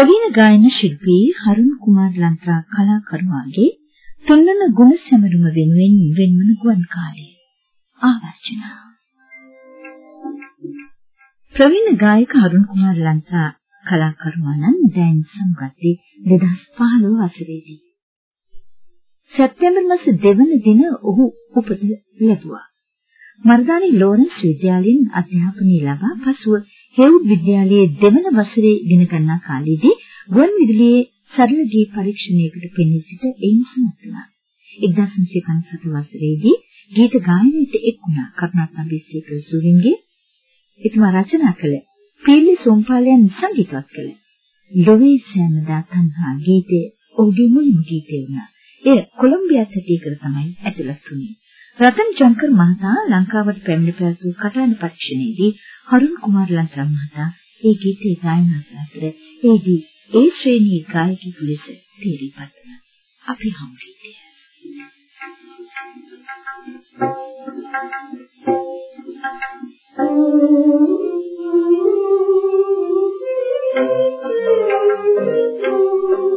ප්‍රවීණ ගායන ශිල්පී හරුන් කුමාර් ලන්ත්‍රා කලාකරුවාගේ තුන්වන ගුණ සැමරුම වෙනුවෙන් වෙන්වන ගුවන් කාලය. ආවර්ජනා. ප්‍රවීණ ගායක හරුන් කුමාර ලන්ත්‍රා කලාකරුවා නම් දැන් සමගත්තේ 2015 වසරේදී. සැප්තැම්බර් මාස දෙවන දින ඔහු උපත ලැබුවා. මර්දානි ලෝරන්ස් විද්‍යාලයෙන් අධ්‍යාපනය ලබා පසුව හෙවුඩ් විද්‍යාලයේ දෙවන වසරේ ඉගෙන ගන්නා කාලයේදී ගුවන් විදුලියේ සරල ගී පරීක්ෂණයකට පෙනී සිට එයින් සමත් වුණා. 1957 වසරේදී ගීත ගායනයට එක් වුණා. කරුණාරත්න බිස්සේකර සුරින්ගේ එතුමා රචනා කළ පීලි සොම්පාලයන් සංගීතවත් කළ ලොවේ සෑමදා තන්හා ගීතය ඔහුගේ මුලින්ම ගීතය වුණා. එය කොලොම්බියා තටීකර තමයි ඇතුළත් වුණේ. රතන් චංකර් මහතා ලංකාවට පැමිණ පැවතු කටහඬ පරීක්ෂණයේදී හරුන් කුමාර ලන්ත්‍රා මහතා ඒ ගීතය ගායනා කළ අතර ඒදී ඒ ශ්‍රේණී ගායකයෙකු ලෙස තීරීපත් වුණා. අපි හමු ගීතය. Thank you.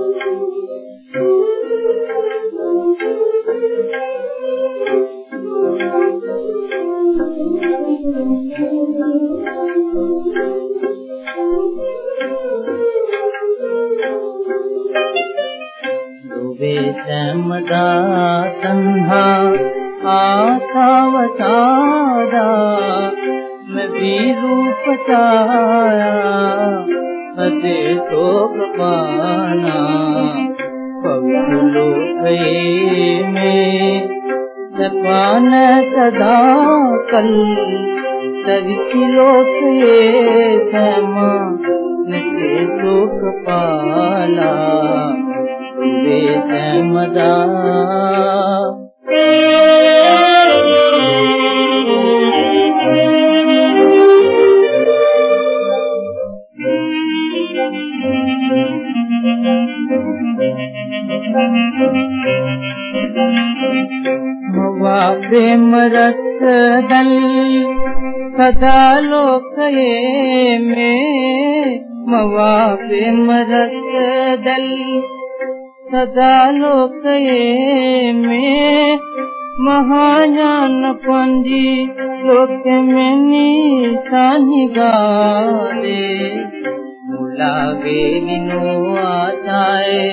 आखाव नदी रूपारा सते तोक पाणी में पदा कल सद किलो कमी तोख प සදා ලෝකයේ මේ මවා ප්‍රේම රස දැල් සදා ලෝකයේ මේ මහා ඥාන පන්දි ලෝකෙමෙනි සනිගාලේ මුලා වේවිනෝ ආතයි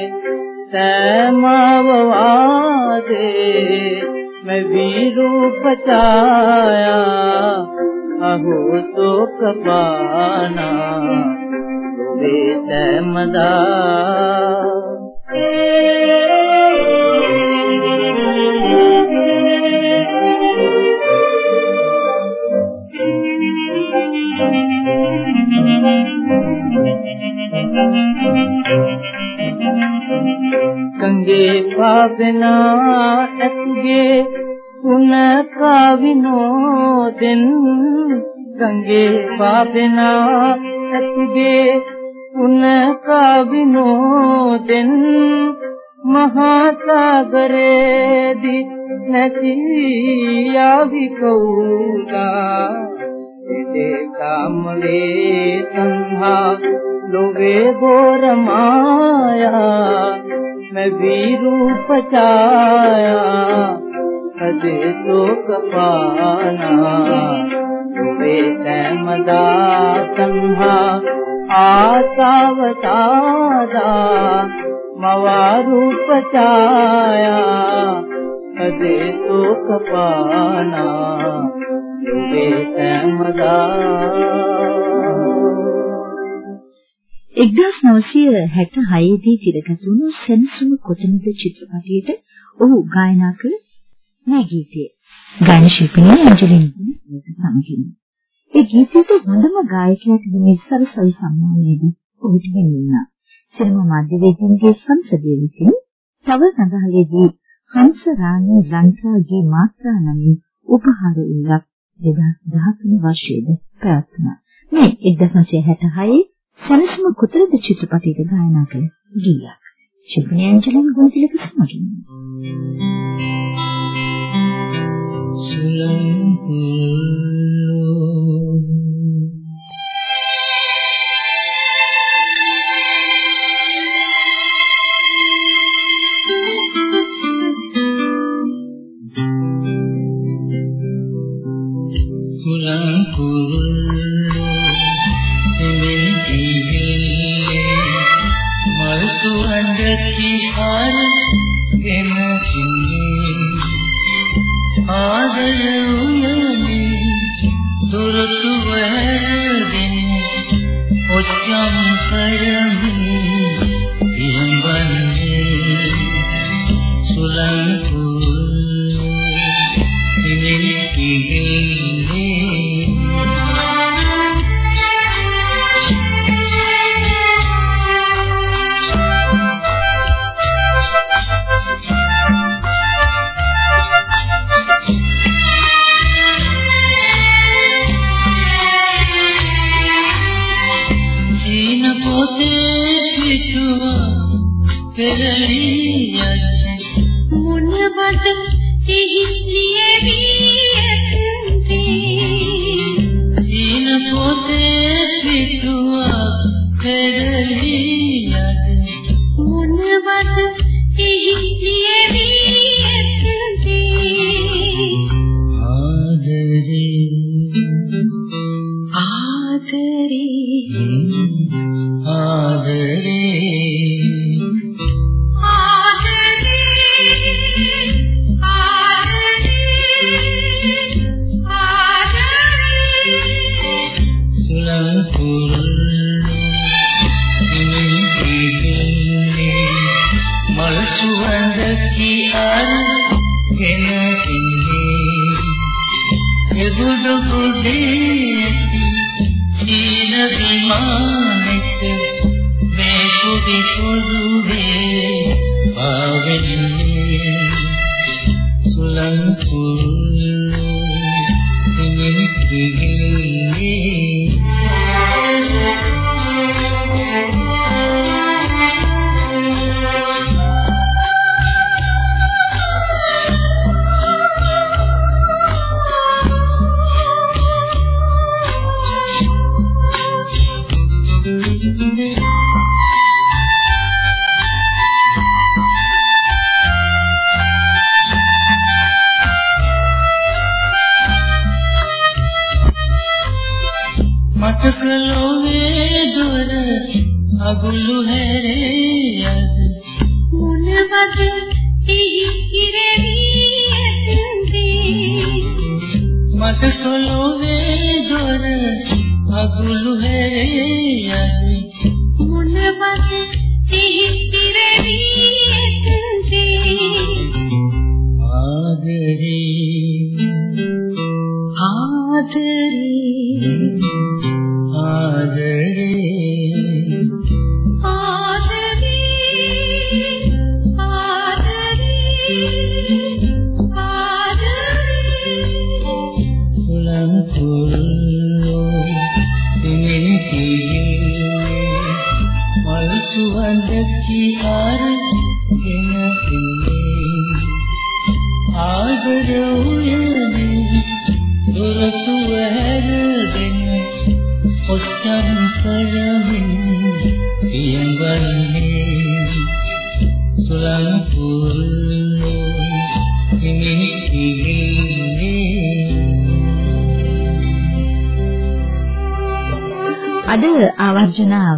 සමව වාදේ मैं वीरूप छाया අහෝ සෝක පානා ඔබේ සෑමදා ගංගේ පාපෙනා ඇතුගේ පුන කවිනෝදෙන් ගංගේ පාපෙනා ඇතිගේ विनोद महाता गेदीआ काम लोगे गौरमाया नचाया कजे लोक पाणे धर्मदा ආසාව සාදා මවා රූප ඡායා කදේ ශෝක පානා ඔබේ සෑමදා 1966 දී තිරගත වුණු සෙන්සුම කොතනද චිත්‍රපටයේට ඔහු ගායනා කළ නෑ ගීතය. ගායන ශිල්පිනිය ඇන්ජලින් සමගින්. ඒ ගීතයට හොඳම ගායකයාට දෙන සරසවි සම්මානයේදී ඔහුට හිමිුණා. සිනමා මාධ්‍යවේදීන්ගේ සංසදයේ විසින් තව සඳහලේදී හංස රාණි ලංකාගේ මාත්‍රා නමින් උපහාර උල්ලක් 2013 වර්ෂයේදී පැවැත්ුණා. මේ 1966 සනසම කුතරද චිත්‍රපටයේ ගායනා කළ ගීයක්. ශිල්පිනිය ඇන්ජලින් ගෝතිලක සමගින්. අද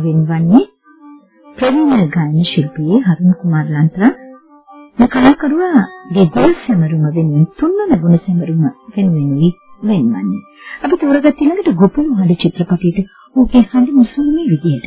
ආවර්ජනා වෙන්වන්නේ ප්‍රවීණ ගායන ශිල්පී හරුණ කුමාර ලන්ත්‍රා මේ කලාකරුවාගේ ගෝල් සැමරුම වෙනුවෙන් තුන්වන ගුණ සැමරුම වෙනුවෙන් වෙන්වන්නේ. අපි තෝරගත් ඊළඟට ගොපළු හඬ චිත්‍රපටයේදී ඔහුගේ හඬ මුසුමේ විදියට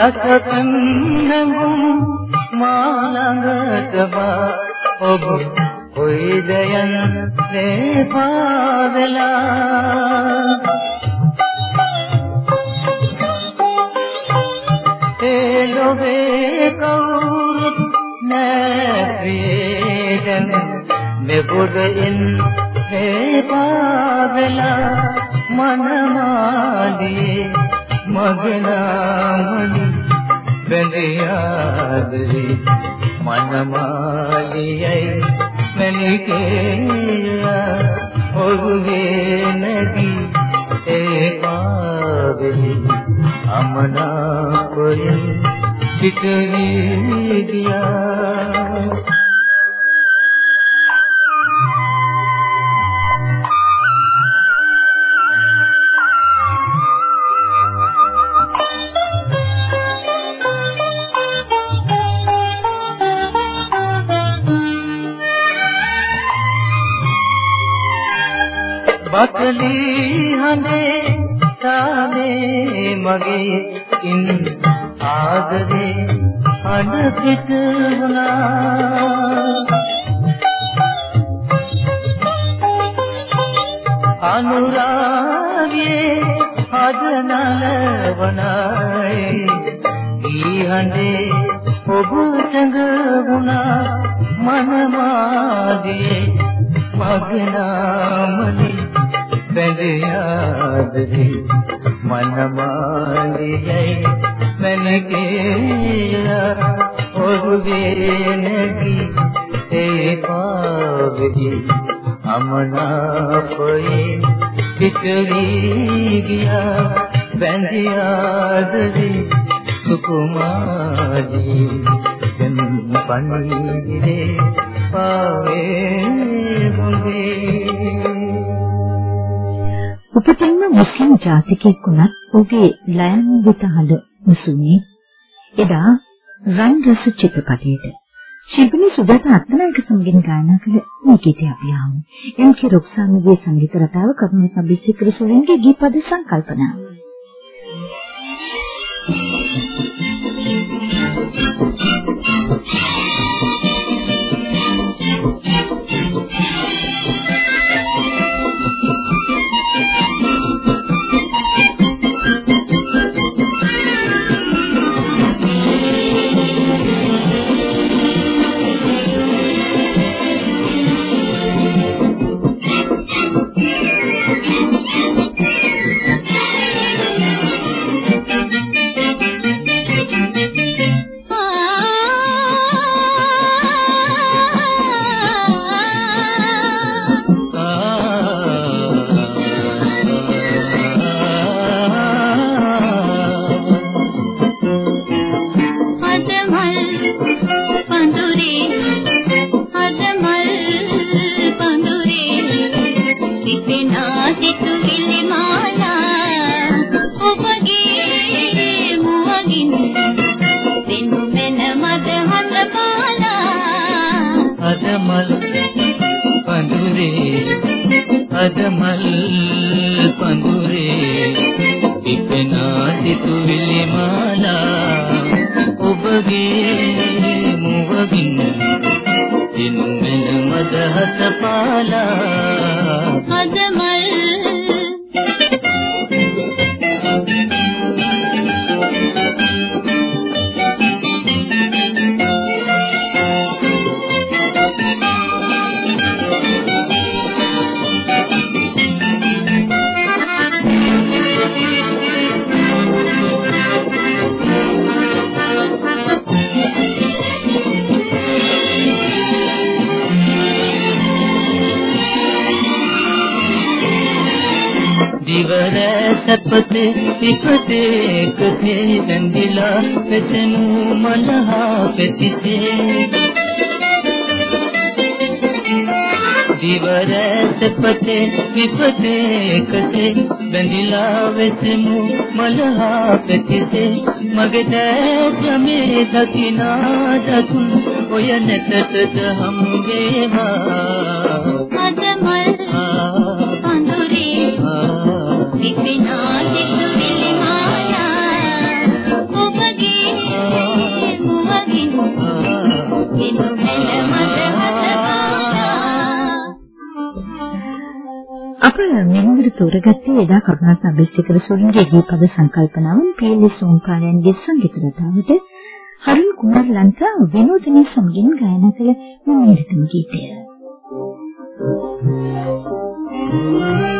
රසකන් නැඟුම් මාළඟට බා ඔබ කොයිද යන්නේ පාදලා ඒ ලොවේ කවුරුත් නැප්‍රියදන් මෙබුදින් ඒ පාදලා මනමාදී මගනාමනි බැඳියාදරි මනමාලියයි මැලිකේ ඔරුවේ නැති ඒ පාවෙලි අමනාපයෙන් පිටවී ගියා. බතලී හඳේ තාලේ මගේ ඉන් ආදරේ අඬ පිට වුණා අනුරාගයේ හදනල වනයි ඊ හඳේ ඔබ තඟ වුණා මනමාදී මගනාමනි බැඳයාදරි මනමාලියයි මනකේ ඔබේ නැති ඒ පාවෙහි අමනාපයේ පිටවී ගියා. බැඳයාදරි සුකුමාරී සෙන් පණිවිඩේ පාවේ මුගේ උපතින්ම මුස්ලිම් ජාතිකයෙක් වුණත් ඔහුගේ ලයන් විතහඬ මුසුනේ එදා රන් රස චිත්‍රපටයේද ශිල්පිනී සුජාතා අත්නායක සමගින් ගායනා කළ මේ ගීතය අපි ආමු. එම්.කේ රොක්සානගේ සංගීත රටාව කරුණා සබ්බිසිකර සොලින්ගේ ගීපද සංකල්පනා. අදමල් පඳුරේ ඉපෙනා සිතුවිලි මාලා ඔබගේ මුවගින් දිනුමෙන මදහස පාලා අදමල් छत पते इकतेक थे रंगीला पेचनु मलहा पेतिसे दिवरत पते विपते कते बंदिला वेसमु मलहा कतिसे मगद जमे दकिना दकुन ओयनतत तो हम गेवा हाँ। मदमल මෙන්දිර තෝරගත්තේ එදා කරුණාත් අබේසේකර සොළුන්ගේ දීපද සංකල්පනාවන් පීලි සෝම්කාරයන්ගේ සංගීත රටාවට හරින් කුමාර ලංකා විනෝදිනී සමගින් ගායනා කළ මූලිකම ගීතය. Thank you.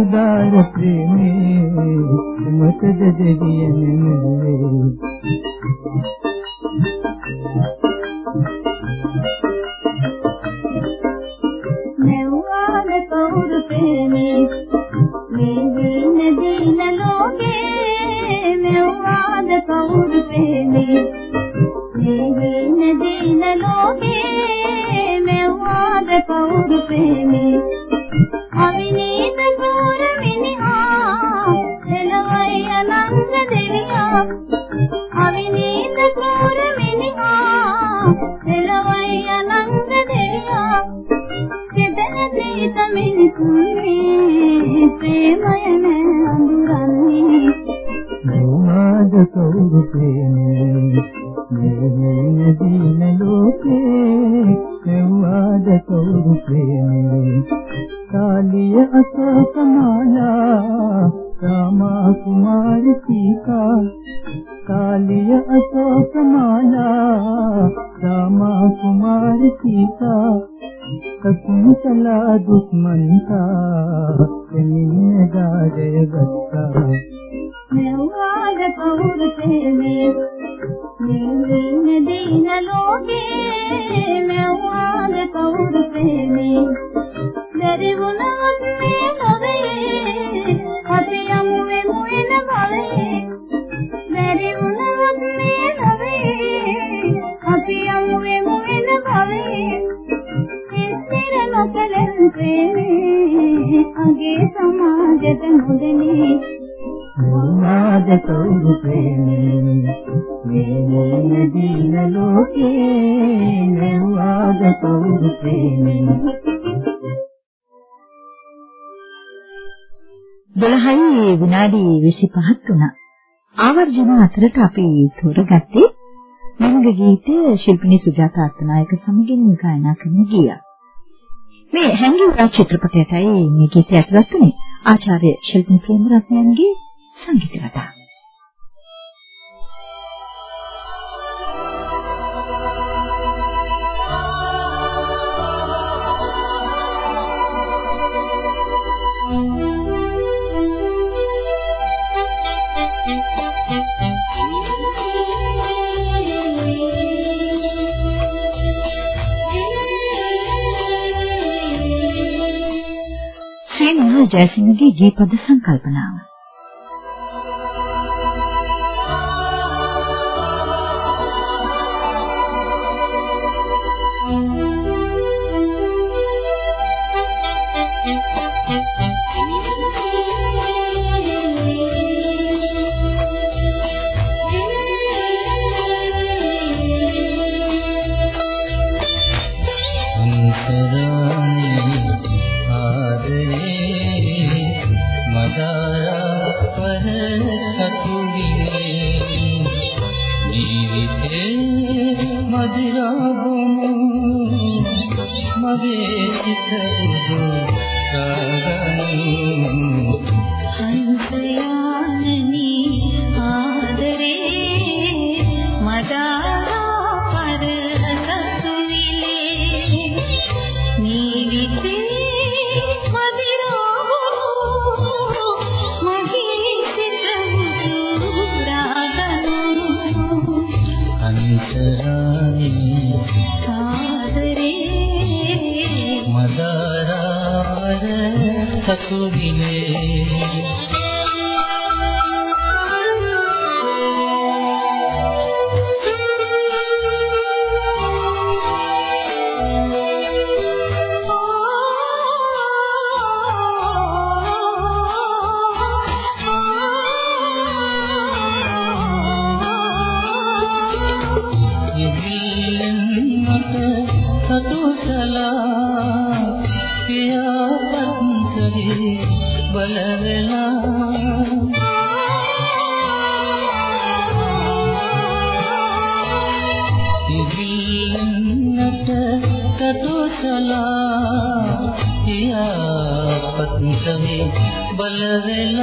උදාර ප්‍රේමේ මතද දෙවියනේ නැවාන කවුරු ප්‍රේමේ මේ දින දින ලෝකේ නැවාන කවුරු ප්‍රේමේ මේ දින දින ලෝකේ නැවාන කවුරු ප්‍රේමේ අවිනේ මූර මිනිහා සෙනවයි අනංග දෙවියා. අවිනීත මූර මිනිහා සෙනවයි අනංග දෙවියා. දෙදෙන දීත මිනිසුනේ ප්‍රේමය නෑ අඳුරන්නේ මෝහද ස්වරූපේනේ මේ මේ දින ලෝකේ ප්‍රේමද ස්වරූපේ කාලිය අසෝකමාලා රාමා කුමාරී සීකා කාලිය අසෝකමාලා රාමා කුමාරී සීකා කකුසලා දුක්මන්තා කෙනින් ගාඩය ගත්තා මෙව්වාල කවුරුතේ මේ නිවෙන ලෝකේ මවාද කවුද ප්‍රේමේ දැරිවුණවත් මේ නොවේ අපි යමු වෙමු එන භවයේ දැරිවුණවත් මේ නොවේ අපි යමු වෙමු එන භවයේ ඉස්තර නොකලන් ප්‍රේමේ අගේ සමාජද නොදෙනේ මෝහාදතෝ දුකේනේ මේ දින ලෝකේ මෝහාදතෝ දුකේනේ 12යි විනාඩි 25 තුන ආවර්ජන අතරට අපි තෝරගත්තේ මංග ගීතය ශිල්පිනී සුජාතා අත්නායක සමගින් ගායනා කරන ගීයක්. මේ හැන්රි රා චිත්‍රපටයටයි මේ ගීතය ඇතුළත් වුනේ ආචාර්ය ශිල්පිනී ප්‍රේමරත්නයන්ගේ සංගීත කතා. ජයසිංහගේ ගීපද සංකල්පනාව हंसयानि आदरे मदा ආවර්ජන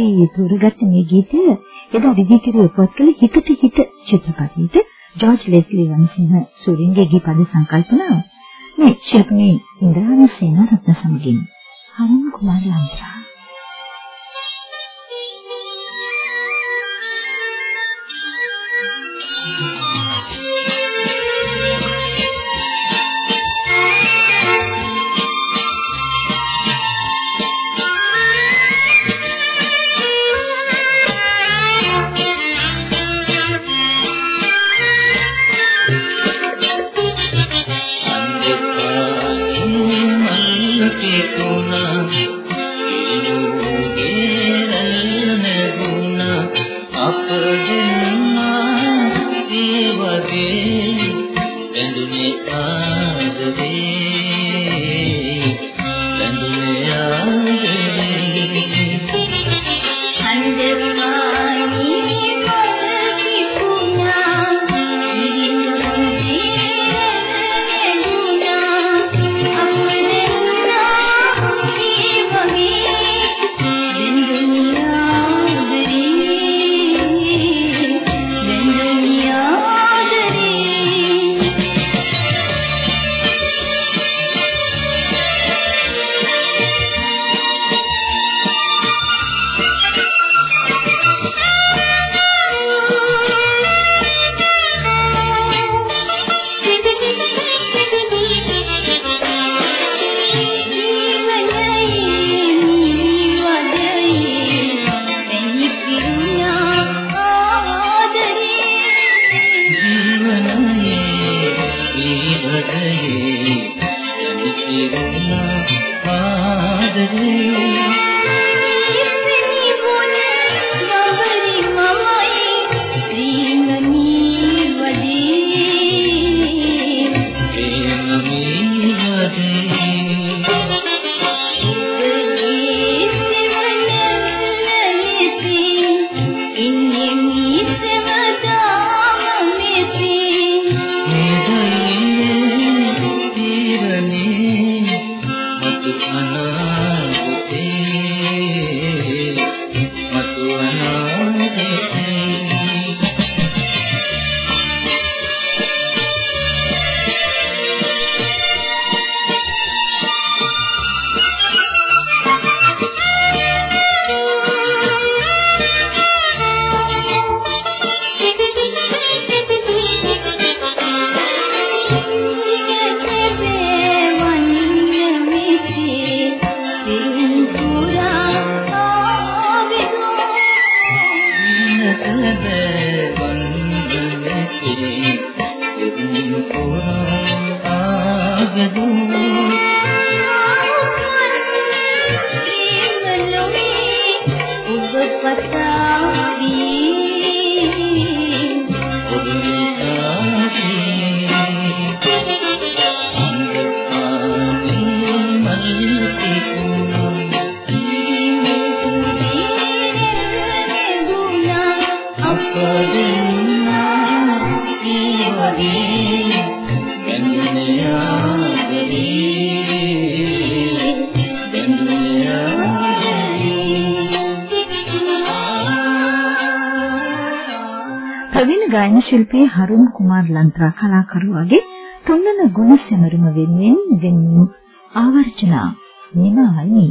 අපි තෝරගත්ත මේ ගීතය එදා විදිකිරේ පොත් කළ හිතට හිත චිත්‍රපටයේට ජෝර්ජ් ලෙස්ලි වන්සිංහ සූරින්ගේ ගීපද සංකල්පනාව. මේ ශිල්පිනී ඉන්ද්‍රාණි සේනාරත්න සමගින් හරන් කුමාරී ගායන ශිල්පී හරුන් කුමාර් ලන්ත්‍රා කලාකරුවාගේ තුන්වන ගුණ සැමරුම වෙනුවෙන් දෙන්නු ආවර්ජනා නිමාවයි.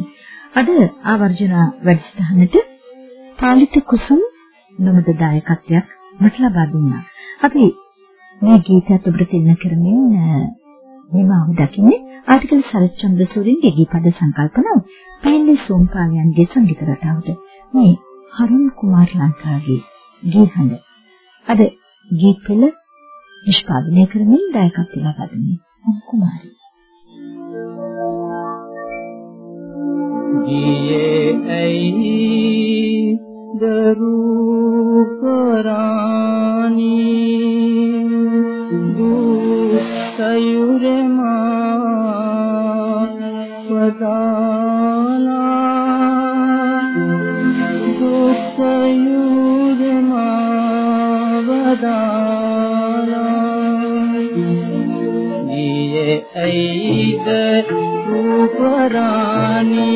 අද ආවර්ජනා වැඩසටහනට පාලිත කුසුම් නොමද දායකත්වයක් මට ලබා දුන්නා. අපි මේ ගීතයත් ඔබට දෙන්න කරමින් නිමාව දකින්නේ ආටිකල් සරච්චන්ද්‍ර සූරින්ගේ ගීපද සංකල්පනාව පෙන්නේ සෝම්පාලයන්ගේ සංගීත රටාවට. මේ හරුන් කුමාර් ලංකාගේ ගීහඬ. අද ගීත පෙළ නිෂ්පාදනය කරමින් දායකත්වය ලබා දුන්නේ කුමාරී ගියේ ඇයි දරුපරාණි? දුසයුරමා වදාලා දුසයුරමා වදාලා ගියේ ඇයිද රූපරාණි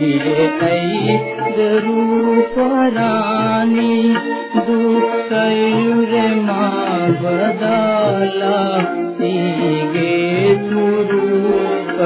ගියේ දරූපරාණි දුක්ඛයුරේ මාවදාලා තීගේ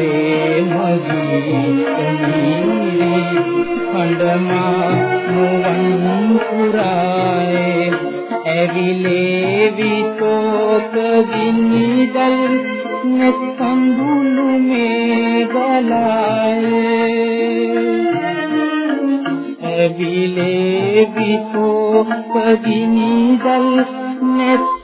කිව් ප්‍රේම ගීත මීරි අඬමා මුවන් පුරායේ ඇවිලේ විතෝක ගිනිදල් නෙත්සඳුළු මේ ගලායේ ඇවිලේ විතෝ පදිනිදල් නෙත්සඳුළු